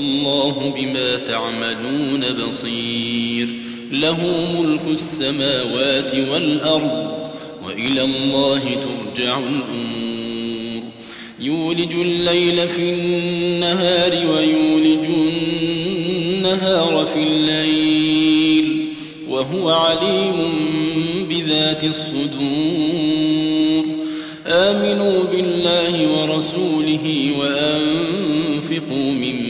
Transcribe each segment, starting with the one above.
والله بما تعملون بصير. له ملك السماوات والأرض وإلى الله ترجع الأمور. يولج الليل في النهار ويولج النهار في الليل. وهو عليم بذات الصدور. آمنوا بالله ورسوله وأنفقوا مما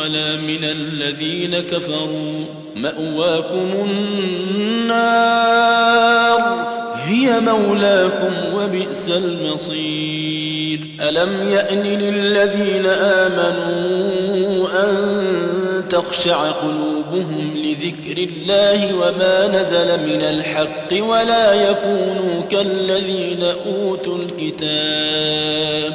ولا من الذين كفروا. مأواكم النار. هي مولاكم وبئس المصير. ألم يأن للذين آمنوا أن تخشع قلوبهم لذكر الله وما نزل من الحق ولا يكونوا كالذين أوتوا الكتاب؟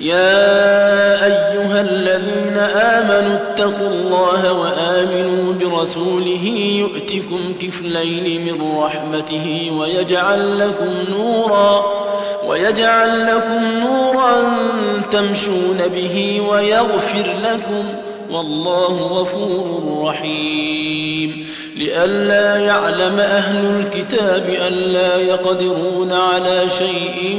يا أيها الذين آمنوا اتقوا الله وآمنوا برسوله يؤتكم كفلين من رحمته ويجعل لكم نورا ويجعل لكم نورا تمشون به ويغفر لكم والله غفور رحيم لئلا يعلم أهل الكتاب ألا يقدرون على شيء